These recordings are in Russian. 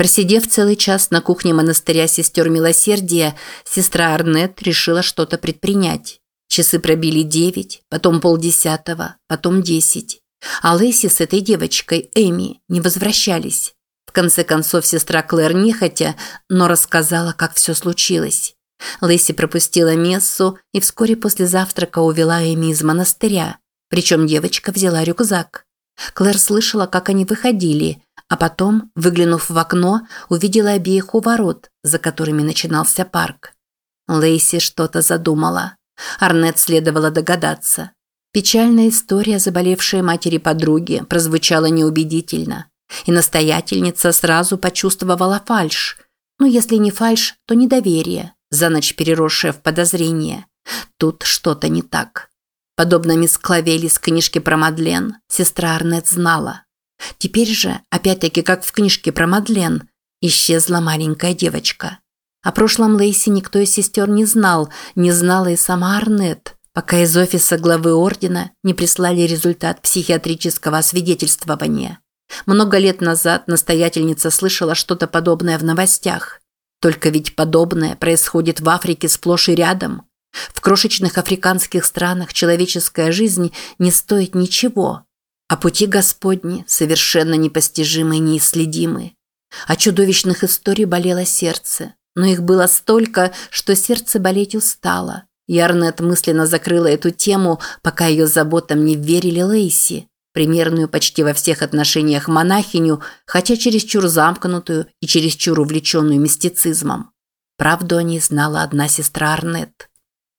Просидев целый час на кухне монастыря сестер Милосердия, сестра Арнет решила что-то предпринять. Часы пробили девять, потом полдесятого, потом десять. А Лэйси с этой девочкой, Эми, не возвращались. В конце концов, сестра Клэр нехотя, но рассказала, как все случилось. Лэйси пропустила мессу и вскоре после завтрака увела Эми из монастыря. Причем девочка взяла рюкзак. Клэр слышала, как они выходили, а потом, выглянув в окно, увидела обеих у ворот, за которыми начинался парк. Лейси что-то задумала. Арнет следовало догадаться. Печальная история заболевшей матери подруги прозвучала неубедительно. И настоятельница сразу почувствовала фальшь. Ну, если не фальшь, то недоверие, за ночь переросшее в подозрение. Тут что-то не так. Подобно мисс Клавель из книжки про Мадлен, сестра Арнет знала. Теперь же, опять-таки как в книжке про Мадлен, исчезла маленькая девочка. О прошлом Лейси никто из сестер не знал, не знала и сама Арнет, пока из офиса главы ордена не прислали результат психиатрического освидетельствования. Много лет назад настоятельница слышала что-то подобное в новостях. Только ведь подобное происходит в Африке сплошь и рядом – в крошечных африканских странах человеческая жизнь не стоит ничего, а пути Господни совершенно непостижимы и неисследимы. О чудовищных историй болело сердце, но их было столько, что сердце болеть устало. Арнет мысленно закрыла эту тему, пока ее заботам не верили Лейси, примерную почти во всех отношениях монахиню, хотя чересчур замкнутую и чересчур увлеченную мистицизмом. Правду о ней знала одна сестра Арнет.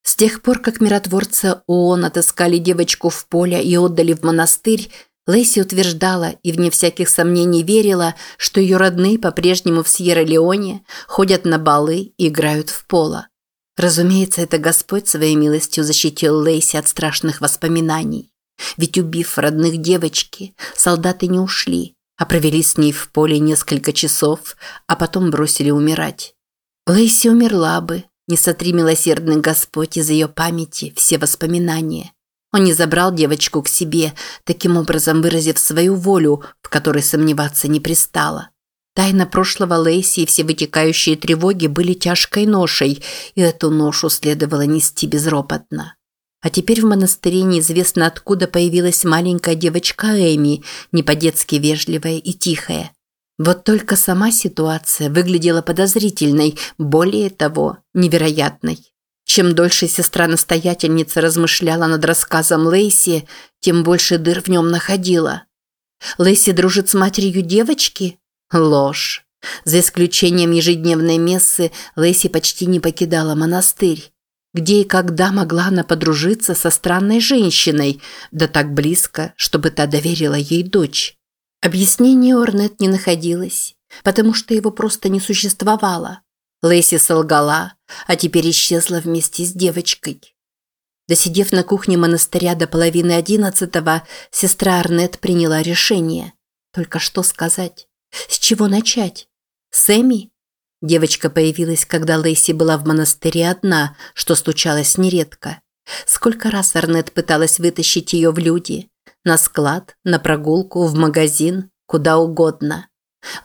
С тех пор, как миротворцы ООН отыскали девочку в поле и отдали в монастырь, Лэйси утверждала и вне всяких сомнений верила, что ее родные по-прежнему в Сьерра-Леоне ходят на балы и играют в поло. Разумеется, это Господь своей милостью защитил Лейси от страшных воспоминаний. Ведь убив родных девочки, солдаты не ушли, а провели с ней в поле несколько часов, а потом бросили умирать. Лейси умерла бы, не сотри, милосердный Господь, из ее памяти все воспоминания. Он не забрал девочку к себе, таким образом выразив свою волю, в которой сомневаться не пристало. Тайна прошлого Лейси и все вытекающие тревоги были тяжкой ношей, и эту ношу следовало нести безропотно. А теперь в монастыре неизвестно откуда появилась маленькая девочка Эми, не по-детски вежливая и тихая. Вот только сама ситуация выглядела подозрительной, более того, невероятной. Чем дольше сестра-настоятельница размышляла над рассказом Лейси, тем больше дыр в нем находила. Лейси дружит с матерью девочки? Ложь. За исключением ежедневной мессы, Лейси почти не покидала монастырь. Где и когда могла она подружиться со странной женщиной, да так близко, чтобы та доверила ей дочь? Объяснения Орнет не находилось, потому что его просто не существовало. Лэйси солгала, а теперь исчезла вместе с девочкой. Досидев на кухне монастыря до половины одиннадцатого, сестра Арнет приняла решение. Только что сказать? С чего начать? Сэмми? Девочка появилась, когда Лэйси была в монастыре одна, что случалось нередко. Сколько раз Арнет пыталась вытащить ее в люди, на склад, на прогулку, в магазин, куда угодно.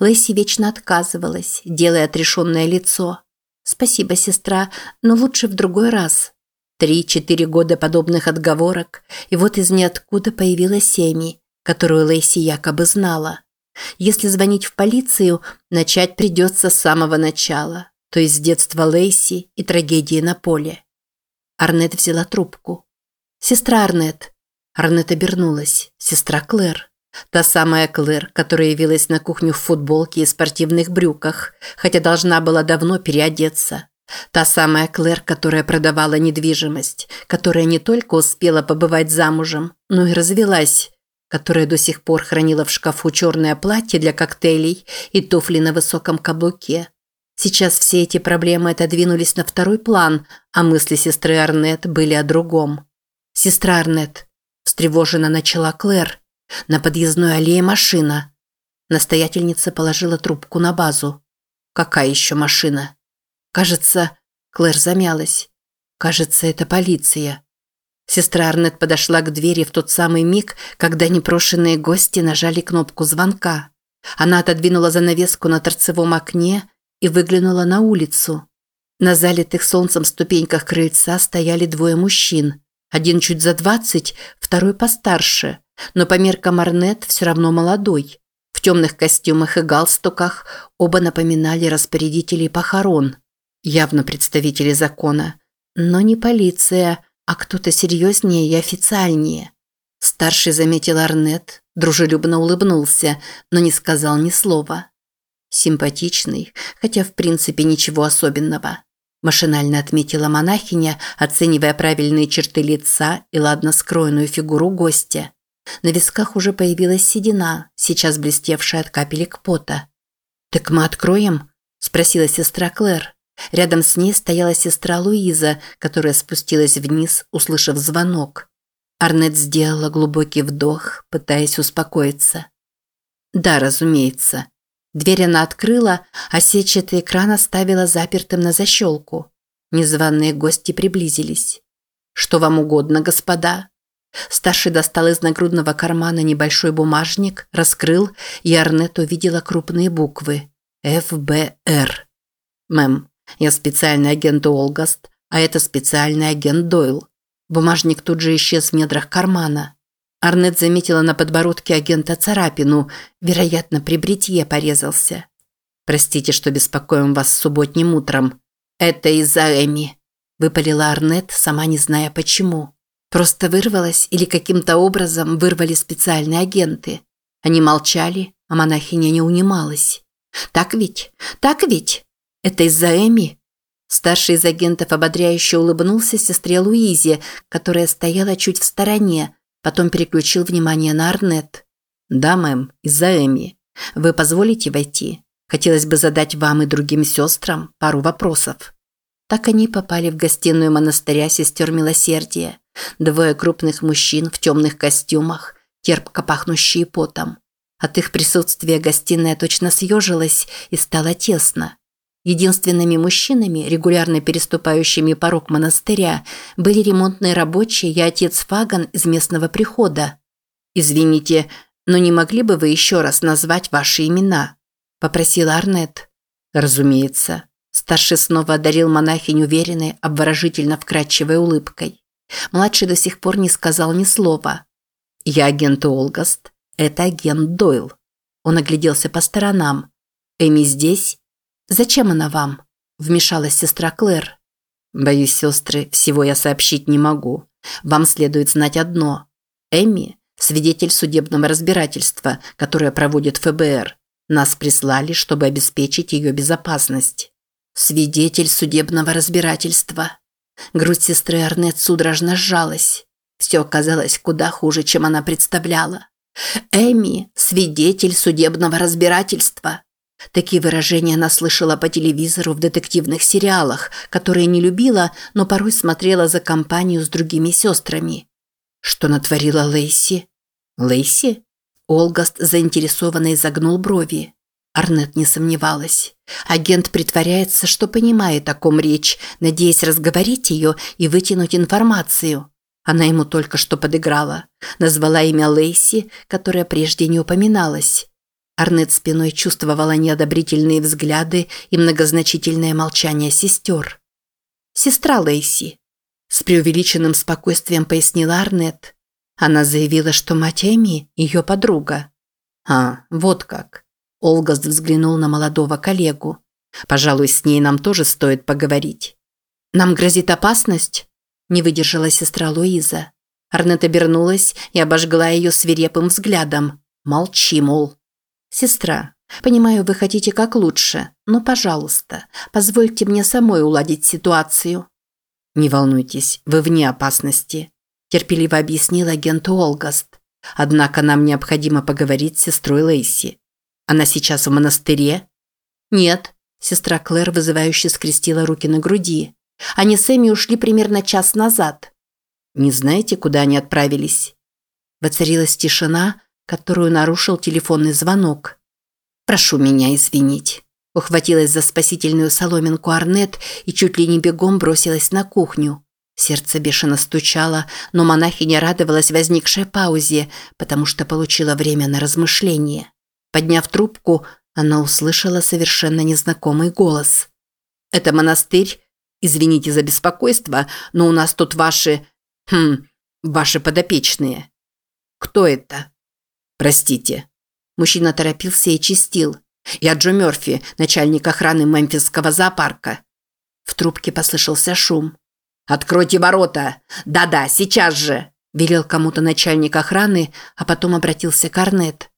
Лэйси вечно отказывалась, делая отрешенное лицо. «Спасибо, сестра, но лучше в другой раз». Три-четыре года подобных отговорок, и вот из ниоткуда появилась Семи, которую Лэйси якобы знала. Если звонить в полицию, начать придется с самого начала, то есть с детства Лейси и трагедии на поле. Арнет взяла трубку. «Сестра Арнет, Арнет обернулась. Сестра Клэр. Та самая Клэр, которая явилась на кухню в футболке и спортивных брюках, хотя должна была давно переодеться. Та самая Клэр, которая продавала недвижимость, которая не только успела побывать замужем, но и развелась, которая до сих пор хранила в шкафу черное платье для коктейлей и туфли на высоком каблуке. Сейчас все эти проблемы отодвинулись на второй план, а мысли сестры Арнет были о другом. «Сестра Арнет, встревоженно начала Клэр. На подъездной аллее машина. Настоятельница положила трубку на базу. Какая еще машина? Кажется, Клэр замялась. Кажется, это полиция. Сестра Арнет подошла к двери в тот самый миг, когда непрошенные гости нажали кнопку звонка. Она отодвинула занавеску на торцевом окне и выглянула на улицу. На залитых солнцем ступеньках крыльца стояли двое мужчин. Один чуть за двадцать, второй постарше, но по меркам Арнет все равно молодой. В темных костюмах и галстуках оба напоминали распорядителей похорон. Явно представители закона. Но не полиция, а кто-то серьезнее и официальнее. Старший заметил Арнет, дружелюбно улыбнулся, но не сказал ни слова. Симпатичный, хотя в принципе ничего особенного. Машинально отметила монахиня, оценивая правильные черты лица и ладно скроенную фигуру гостя. На висках уже появилась седина, сейчас блестевшая от капелек пота. «Так мы откроем?» – спросила сестра Клэр. Рядом с ней стояла сестра Луиза, которая спустилась вниз, услышав звонок. Арнет сделала глубокий вдох, пытаясь успокоиться. «Да, разумеется», Дверь она открыла, а сетчатый экран оставила запертым на защелку. Незваные гости приблизились. «Что вам угодно, господа?» Старший достал из нагрудного кармана небольшой бумажник, раскрыл, и Арнет увидела крупные буквы. «ФБР». «Мэм, я специальный агент Олгаст, а это специальный агент Дойл». Бумажник тут же исчез в недрах кармана. Арнет заметила на подбородке агента царапину, вероятно, при бритье порезался. «Простите, что беспокоим вас субботним утром. Это из-за Эми», – выпалила Арнет, сама не зная почему. Просто вырвалась или каким-то образом вырвали специальные агенты. Они молчали, а монахиня не унималась. «Так ведь? Так ведь? Это из-за Эми?» Старший из агентов ободряюще улыбнулся сестре Луизе, которая стояла чуть в стороне, Потом переключил внимание на Арнет. «Да, мэм, из-за Эми. Вы позволите войти? Хотелось бы задать вам и другим сестрам пару вопросов». Так они попали в гостиную монастыря сестер Милосердия. Двое крупных мужчин в темных костюмах, терпко пахнущие потом. От их присутствия гостиная точно съежилась и стало тесно. Единственными мужчинами, регулярно переступающими порог монастыря, были ремонтные рабочие и отец Фаган из местного прихода. «Извините, но не могли бы вы еще раз назвать ваши имена?» – попросила Арнет. «Разумеется». Старший снова одарил монахинь уверенной, обворожительно вкрадчивой улыбкой. Младший до сих пор не сказал ни слова. «Я агент Олгаст. Это агент Дойл». Он огляделся по сторонам. «Эми здесь?» «Зачем она вам?» – вмешалась сестра Клэр. «Боюсь, сестры, всего я сообщить не могу. Вам следует знать одно. Эми – свидетель судебного разбирательства, которое проводит ФБР. Нас прислали, чтобы обеспечить ее безопасность». «Свидетель судебного разбирательства». Грудь сестры Арнет судорожно сжалась. Все оказалось куда хуже, чем она представляла. Эми – свидетель судебного разбирательства. Такие выражения она слышала по телевизору в детективных сериалах, которые не любила, но порой смотрела за компанию с другими сестрами. Что натворила Лейси? Лейси? Олгаст заинтересованно изогнул брови. Арнет не сомневалась. Агент притворяется, что понимает, о ком речь, надеясь разговорить ее и вытянуть информацию. Она ему только что подыграла. Назвала имя Лейси, которое прежде не упоминалось. Арнет спиной чувствовала неодобрительные взгляды и многозначительное молчание сестер. «Сестра Лейси», – с преувеличенным спокойствием пояснила Арнет. Она заявила, что мать Эми – ее подруга. «А, вот как». Олгаст взглянул на молодого коллегу. «Пожалуй, с ней нам тоже стоит поговорить». «Нам грозит опасность?» – не выдержала сестра Луиза. Арнет обернулась и обожгла ее свирепым взглядом. «Молчи, мол». «Сестра, понимаю, вы хотите как лучше, но, пожалуйста, позвольте мне самой уладить ситуацию». «Не волнуйтесь, вы вне опасности», – терпеливо объяснил агент Олгаст. «Однако нам необходимо поговорить с сестрой Лейси. Она сейчас в монастыре?» «Нет», – сестра Клэр вызывающе скрестила руки на груди. «Они с Эми ушли примерно час назад». «Не знаете, куда они отправились?» Воцарилась тишина, которую нарушил телефонный звонок. «Прошу меня извинить». Ухватилась за спасительную соломинку Арнет и чуть ли не бегом бросилась на кухню. Сердце бешено стучало, но монахиня радовалась возникшей паузе, потому что получила время на размышление. Подняв трубку, она услышала совершенно незнакомый голос. «Это монастырь? Извините за беспокойство, но у нас тут ваши... Хм, ваши подопечные». «Кто это?» «Простите». Мужчина торопился и чистил. «Я Джо Мёрфи, начальник охраны Мемфисского зоопарка». В трубке послышался шум. «Откройте ворота! Да-да, сейчас же!» Велел кому-то начальник охраны, а потом обратился к Арнет.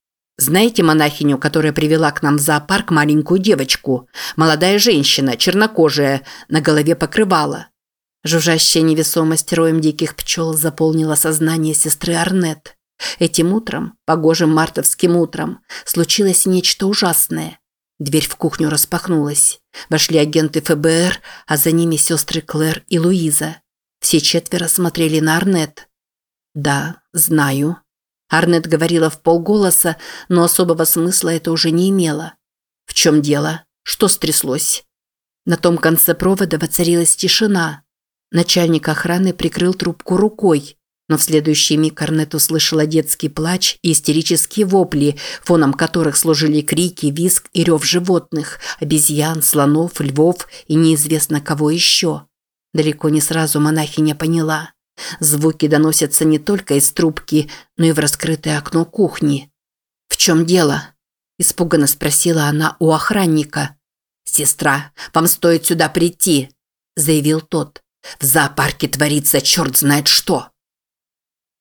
Знаете монахиню, которая привела к нам в зоопарк маленькую девочку? Молодая женщина, чернокожая, на голове покрывала. Жужжащая невесомость роем диких пчел заполнила сознание сестры Арнет. Этим утром, погожим мартовским утром, случилось нечто ужасное. Дверь в кухню распахнулась. Вошли агенты ФБР, а за ними сестры Клэр и Луиза. Все четверо смотрели на Арнет. «Да, знаю», Арнет говорила в полголоса, но особого смысла это уже не имело. В чем дело? Что стряслось? На том конце провода воцарилась тишина. Начальник охраны прикрыл трубку рукой, но в следующий миг Арнет услышала детский плач и истерические вопли, фоном которых служили крики, визг и рев животных, обезьян, слонов, львов и неизвестно кого еще. Далеко не сразу монахиня поняла. Звуки доносятся не только из трубки, но и в раскрытое окно кухни. «В чем дело?» – испуганно спросила она у охранника. «Сестра, вам стоит сюда прийти», – заявил тот. «В зоопарке творится черт знает что».